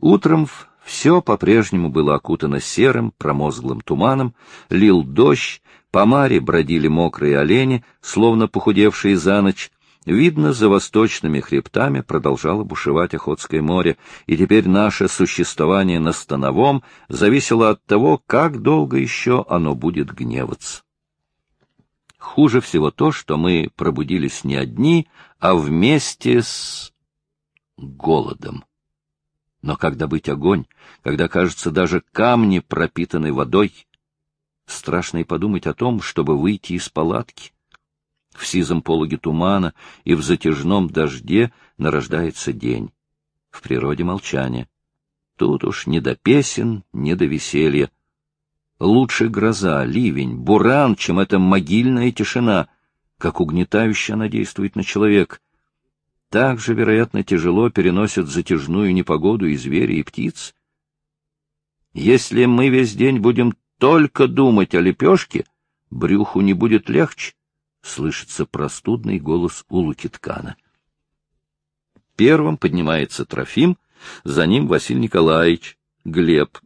Утром все по-прежнему было окутано серым, промозглым туманом, лил дождь, по маре бродили мокрые олени, словно похудевшие за ночь, Видно, за восточными хребтами продолжало бушевать Охотское море, и теперь наше существование на Становом зависело от того, как долго еще оно будет гневаться. Хуже всего то, что мы пробудились не одни, а вместе с голодом. Но как добыть огонь, когда, кажется, даже камни пропитаны водой? Страшно и подумать о том, чтобы выйти из палатки в сизом пологе тумана и в затяжном дожде нарождается день. В природе молчание. Тут уж не до песен, не до веселья. Лучше гроза, ливень, буран, чем эта могильная тишина, как угнетающе она действует на человека. Так же, вероятно, тяжело переносят затяжную непогоду и звери, и птиц. Если мы весь день будем только думать о лепешке, брюху не будет легче слышится простудный голос Улукиткана. Первым поднимается Трофим, за ним Василий Николаевич, Глеб.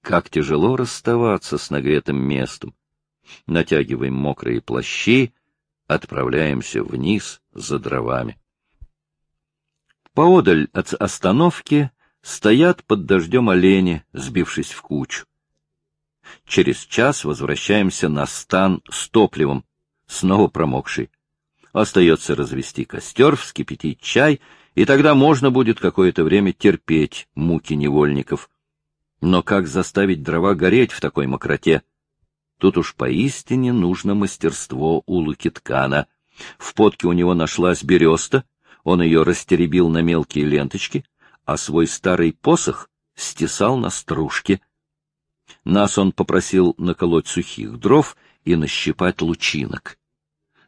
Как тяжело расставаться с нагретым местом. Натягиваем мокрые плащи, отправляемся вниз за дровами. Поодаль от остановки стоят под дождем олени, сбившись в кучу. Через час возвращаемся на стан с топливом, снова промокший. Остается развести костер, вскипятить чай, и тогда можно будет какое-то время терпеть муки невольников. Но как заставить дрова гореть в такой мокроте? Тут уж поистине нужно мастерство у Лукиткана. В подке у него нашлась береста, он ее растеребил на мелкие ленточки, а свой старый посох стесал на стружке. Нас он попросил наколоть сухих дров и нащипать лучинок.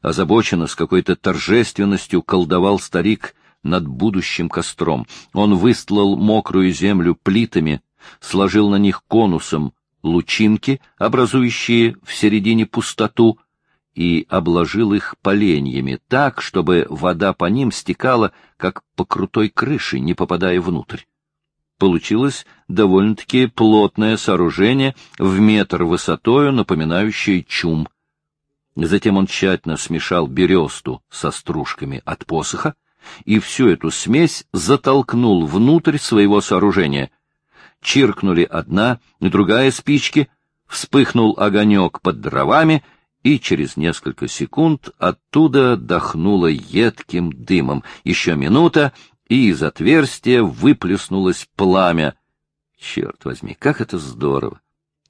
Озабоченно, с какой-то торжественностью колдовал старик над будущим костром. Он выстлал мокрую землю плитами, сложил на них конусом лучинки, образующие в середине пустоту, и обложил их поленьями так, чтобы вода по ним стекала, как по крутой крыше, не попадая внутрь. Получилось довольно-таки плотное сооружение в метр высотою, напоминающее чум. Затем он тщательно смешал бересту со стружками от посоха и всю эту смесь затолкнул внутрь своего сооружения. Чиркнули одна и другая спички, вспыхнул огонек под дровами, и через несколько секунд оттуда дохнуло едким дымом. Еще минута, и из отверстия выплеснулось пламя. Черт возьми, как это здорово!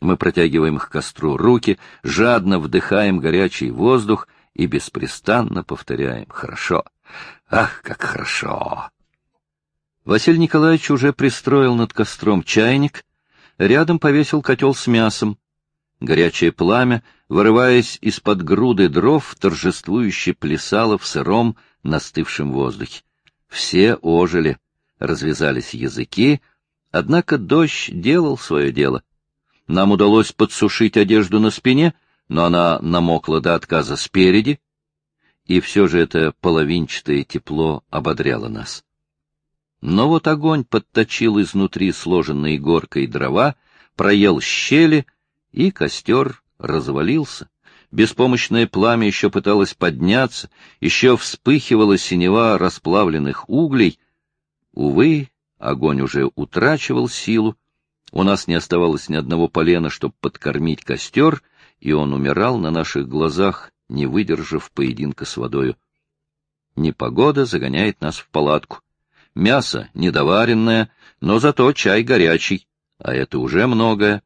Мы протягиваем к костру руки, жадно вдыхаем горячий воздух и беспрестанно повторяем «Хорошо! Ах, как хорошо!» Василий Николаевич уже пристроил над костром чайник, рядом повесил котел с мясом. Горячее пламя, вырываясь из-под груды дров, торжествующе плясало в сыром, настывшем воздухе. Все ожили, развязались языки, однако дождь делал свое дело. Нам удалось подсушить одежду на спине, но она намокла до отказа спереди, и все же это половинчатое тепло ободряло нас. Но вот огонь подточил изнутри сложенные горкой дрова, проел щели, и костер развалился. Беспомощное пламя еще пыталось подняться, еще вспыхивала синева расплавленных углей. Увы, огонь уже утрачивал силу, у нас не оставалось ни одного полена, чтобы подкормить костер, и он умирал на наших глазах, не выдержав поединка с водою. Непогода загоняет нас в палатку. Мясо недоваренное, но зато чай горячий, а это уже многое.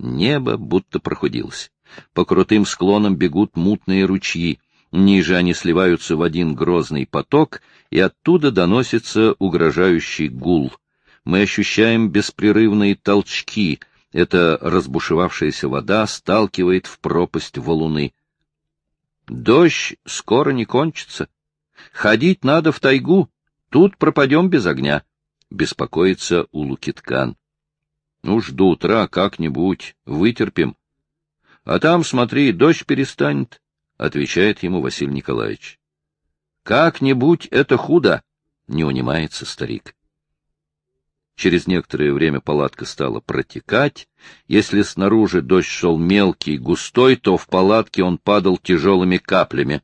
Небо будто прохудилось. По крутым склонам бегут мутные ручьи. Ниже они сливаются в один грозный поток, и оттуда доносится угрожающий гул — мы ощущаем беспрерывные толчки. Эта разбушевавшаяся вода сталкивает в пропасть валуны. Дождь скоро не кончится. Ходить надо в тайгу, тут пропадем без огня, — беспокоится Улукиткан. Ну, жду утра как-нибудь, вытерпим. А там, смотри, дождь перестанет, — отвечает ему Василий Николаевич. Как-нибудь это худо, — не унимается старик. Через некоторое время палатка стала протекать. Если снаружи дождь шел мелкий, густой, то в палатке он падал тяжелыми каплями.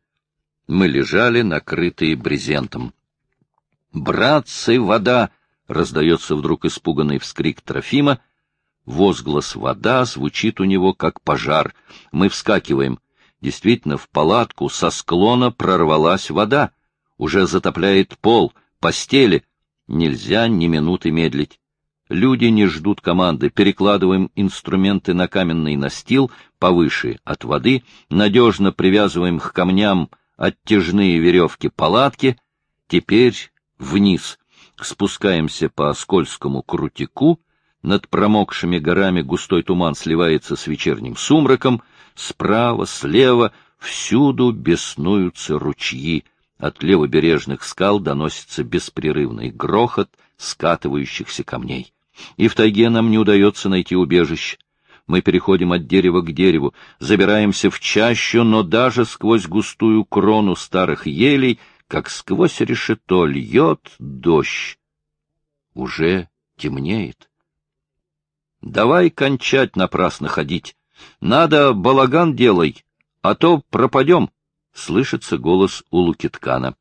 Мы лежали, накрытые брезентом. «Братцы, вода!» — раздается вдруг испуганный вскрик Трофима. Возглас «вода» звучит у него как пожар. Мы вскакиваем. Действительно, в палатку со склона прорвалась вода. Уже затопляет пол, постели. Нельзя ни минуты медлить. Люди не ждут команды. Перекладываем инструменты на каменный настил повыше от воды, надежно привязываем к камням оттяжные веревки палатки. Теперь вниз. Спускаемся по скользкому крутику. Над промокшими горами густой туман сливается с вечерним сумраком. Справа, слева, всюду беснуются ручьи. От левобережных скал доносится беспрерывный грохот скатывающихся камней. И в тайге нам не удается найти убежище. Мы переходим от дерева к дереву, забираемся в чащу, но даже сквозь густую крону старых елей, как сквозь решето, льет дождь. Уже темнеет. Давай кончать напрасно ходить. Надо балаган делай, а то пропадем, — слышится голос у Лукиткана.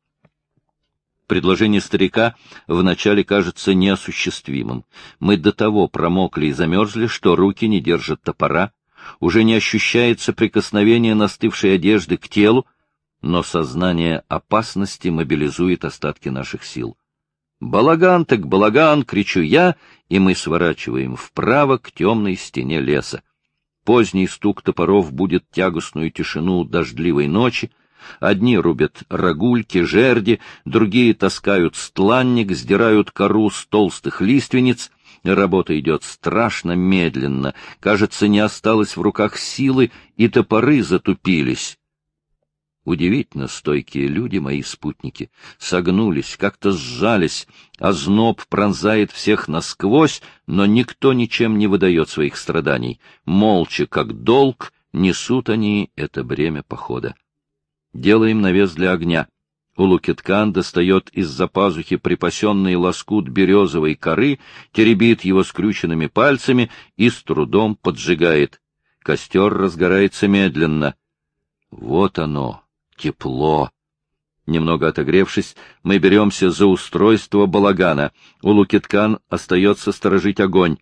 Предложение старика вначале кажется неосуществимым. Мы до того промокли и замерзли, что руки не держат топора, уже не ощущается прикосновение настывшей одежды к телу, но сознание опасности мобилизует остатки наших сил. «Балаган так балаган!» — кричу я, и мы сворачиваем вправо к темной стене леса. Поздний стук топоров будет тягостную тишину дождливой ночи. Одни рубят рогульки, жерди, другие таскают стланник, сдирают кору с толстых лиственниц. Работа идет страшно медленно. Кажется, не осталось в руках силы, и топоры затупились. Удивительно стойкие люди, мои спутники, согнулись, как-то сжались, а зноб пронзает всех насквозь, но никто ничем не выдает своих страданий. Молча, как долг, несут они это бремя похода. Делаем навес для огня. Улукиткан достает из-за пазухи припасенный лоскут березовой коры, теребит его скрюченными пальцами и с трудом поджигает. Костер разгорается медленно. Вот оно, тепло. Немного отогревшись, мы беремся за устройство балагана. У Лукиткан остается сторожить огонь.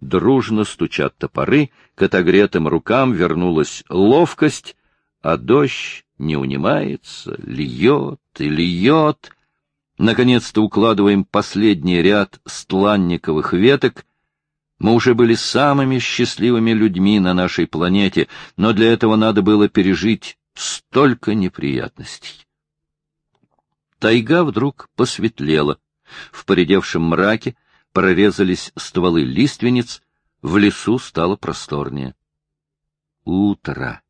Дружно стучат топоры, к отогретым рукам вернулась ловкость, а дождь не унимается, льет и льет. Наконец-то укладываем последний ряд стланниковых веток. Мы уже были самыми счастливыми людьми на нашей планете, но для этого надо было пережить Столько неприятностей. Тайга вдруг посветлела. В поредевшем мраке прорезались стволы лиственниц, в лесу стало просторнее. Утро.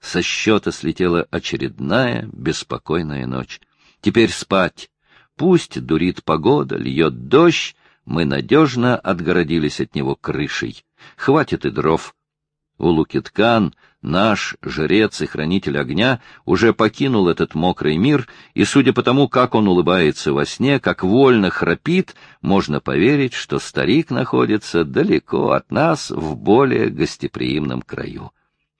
Со счета слетела очередная беспокойная ночь. Теперь спать. Пусть дурит погода, льет дождь, мы надежно отгородились от него крышей. Хватит и дров. У Лукиткан Наш жрец и хранитель огня уже покинул этот мокрый мир, и, судя по тому, как он улыбается во сне, как вольно храпит, можно поверить, что старик находится далеко от нас в более гостеприимном краю.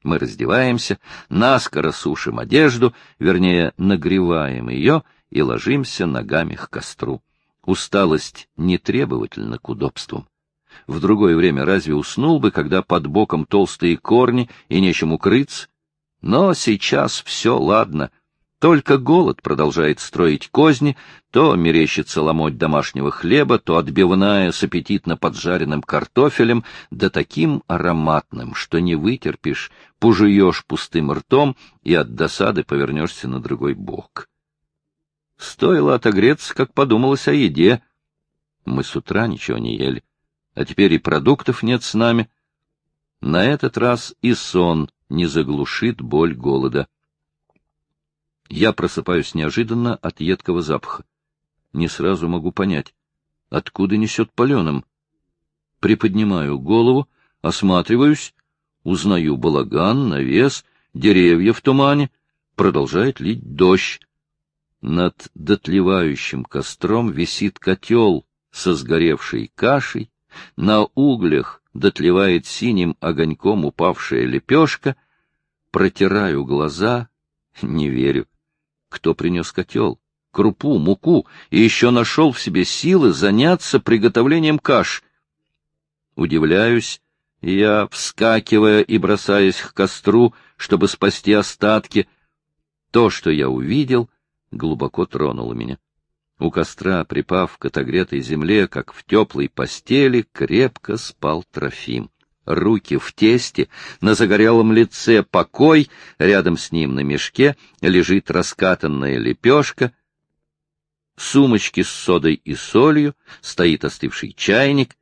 Мы раздеваемся, наскоро сушим одежду, вернее, нагреваем ее и ложимся ногами к костру. Усталость не требовательна к удобствам. В другое время разве уснул бы, когда под боком толстые корни и нечем укрыться? Но сейчас все ладно. Только голод продолжает строить козни, то мерещится ломоть домашнего хлеба, то отбивная с аппетитно поджаренным картофелем, да таким ароматным, что не вытерпишь, пожуешь пустым ртом и от досады повернешься на другой бок. Стоило отогреться, как подумалось о еде. Мы с утра ничего не ели а теперь и продуктов нет с нами. На этот раз и сон не заглушит боль голода. Я просыпаюсь неожиданно от едкого запаха. Не сразу могу понять, откуда несет паленым. Приподнимаю голову, осматриваюсь, узнаю балаган, навес, деревья в тумане. Продолжает лить дождь. Над дотлевающим костром висит котел со сгоревшей кашей, на углях дотлевает синим огоньком упавшая лепешка, протираю глаза, не верю. Кто принес котел, крупу, муку и еще нашел в себе силы заняться приготовлением каш? Удивляюсь, я, вскакивая и бросаясь к костру, чтобы спасти остатки, то, что я увидел, глубоко тронуло меня. У костра, припав к отогретой земле, как в теплой постели, крепко спал Трофим. Руки в тесте, на загорелом лице покой, рядом с ним на мешке лежит раскатанная лепешка, сумочки с содой и солью, стоит остывший чайник.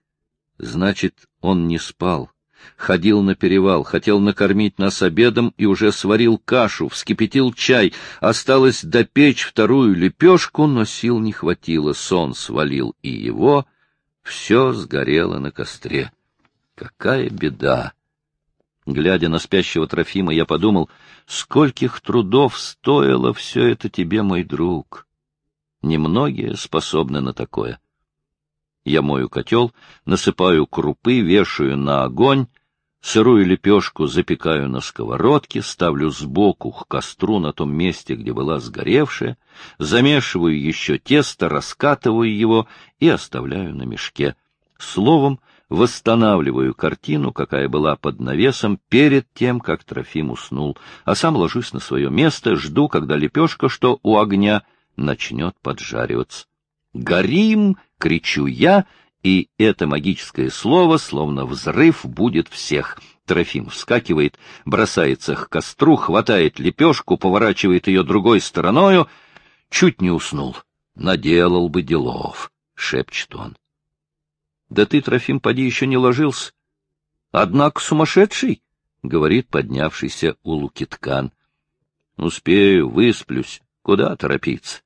Значит, он не спал ходил на перевал, хотел накормить нас обедом и уже сварил кашу, вскипятил чай. Осталось допечь вторую лепешку, но сил не хватило, сон свалил и его. Все сгорело на костре. Какая беда! Глядя на спящего Трофима, я подумал, скольких трудов стоило все это тебе, мой друг. Немногие способны на такое. Я мою котел, насыпаю крупы, вешаю на огонь, Сырую лепешку запекаю на сковородке, ставлю сбоку к костру на том месте, где была сгоревшая, замешиваю еще тесто, раскатываю его и оставляю на мешке. Словом, восстанавливаю картину, какая была под навесом перед тем, как Трофим уснул, а сам ложусь на свое место, жду, когда лепешка, что у огня, начнет поджариваться. «Горим!» — кричу я и это магическое слово, словно взрыв, будет всех. Трофим вскакивает, бросается к костру, хватает лепешку, поворачивает ее другой стороною. Чуть не уснул. Наделал бы делов, — шепчет он. Да ты, Трофим, поди еще не ложился. Однако сумасшедший, — говорит поднявшийся у Лукиткан. Успею, высплюсь. Куда торопиться?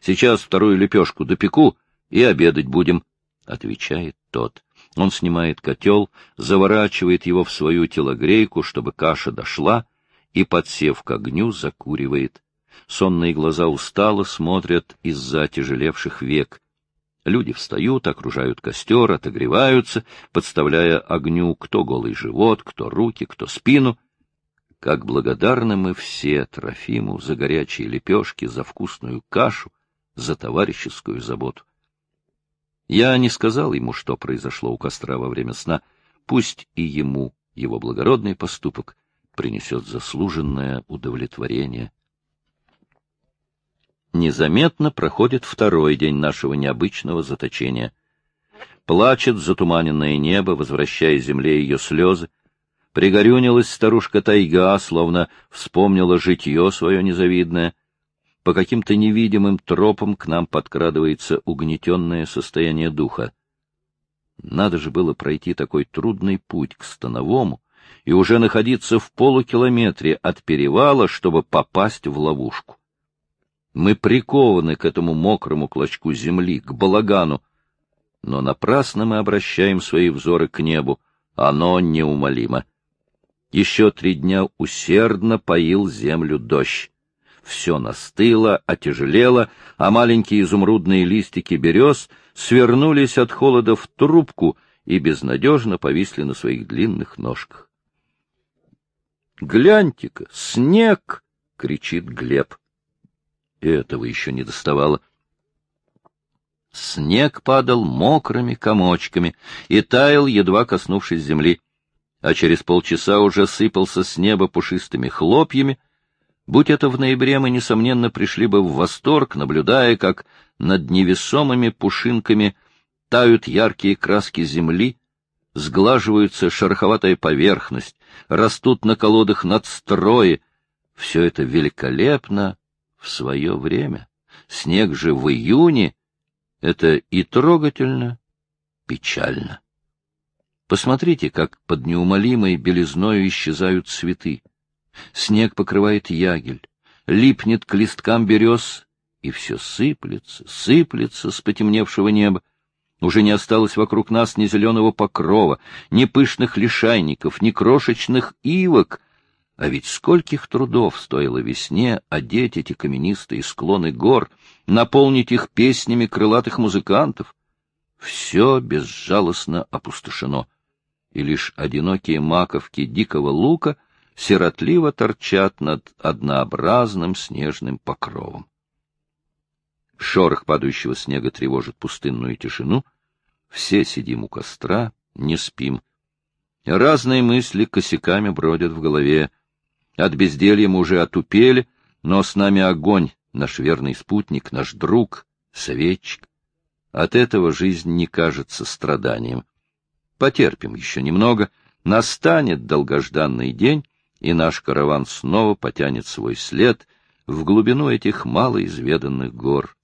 Сейчас вторую лепешку допеку и обедать будем. — отвечает тот. Он снимает котел, заворачивает его в свою телогрейку, чтобы каша дошла, и, подсев к огню, закуривает. Сонные глаза устало смотрят из-за тяжелевших век. Люди встают, окружают костер, отогреваются, подставляя огню кто голый живот, кто руки, кто спину. Как благодарны мы все Трофиму за горячие лепешки, за вкусную кашу, за товарищескую заботу. Я не сказал ему, что произошло у костра во время сна. Пусть и ему его благородный поступок принесет заслуженное удовлетворение. Незаметно проходит второй день нашего необычного заточения. Плачет затуманенное небо, возвращая земле ее слезы. Пригорюнилась старушка тайга, словно вспомнила житье свое незавидное — по каким-то невидимым тропам к нам подкрадывается угнетенное состояние духа. Надо же было пройти такой трудный путь к Становому и уже находиться в полукилометре от перевала, чтобы попасть в ловушку. Мы прикованы к этому мокрому клочку земли, к балагану, но напрасно мы обращаем свои взоры к небу, оно неумолимо. Еще три дня усердно поил землю дождь все настыло, отяжелело, а маленькие изумрудные листики берез свернулись от холода в трубку и безнадежно повисли на своих длинных ножках. «Гляньте-ка, снег!» — кричит Глеб. Этого еще не доставало. Снег падал мокрыми комочками и таял, едва коснувшись земли, а через полчаса уже сыпался с неба пушистыми хлопьями — Будь это в ноябре, мы, несомненно, пришли бы в восторг, наблюдая, как над невесомыми пушинками тают яркие краски земли, сглаживаются шероховатая поверхность, растут на колодах надстрои. Все это великолепно в свое время. Снег же в июне — это и трогательно, печально. Посмотрите, как под неумолимой белизною исчезают цветы. Снег покрывает ягель, липнет к листкам берез, и все сыплется, сыплется с потемневшего неба. Уже не осталось вокруг нас ни зеленого покрова, ни пышных лишайников, ни крошечных ивок. А ведь скольких трудов стоило весне одеть эти каменистые склоны гор, наполнить их песнями крылатых музыкантов. все безжалостно опустошено, и лишь одинокие маковки дикого лука сиротливо торчат над однообразным снежным покровом. Шорох падающего снега тревожит пустынную тишину. Все сидим у костра, не спим. Разные мысли косяками бродят в голове. От безделья мы уже отупели, но с нами огонь, наш верный спутник, наш друг, советчик. От этого жизнь не кажется страданием. Потерпим еще немного, настанет долгожданный день, и наш караван снова потянет свой след в глубину этих малоизведанных гор.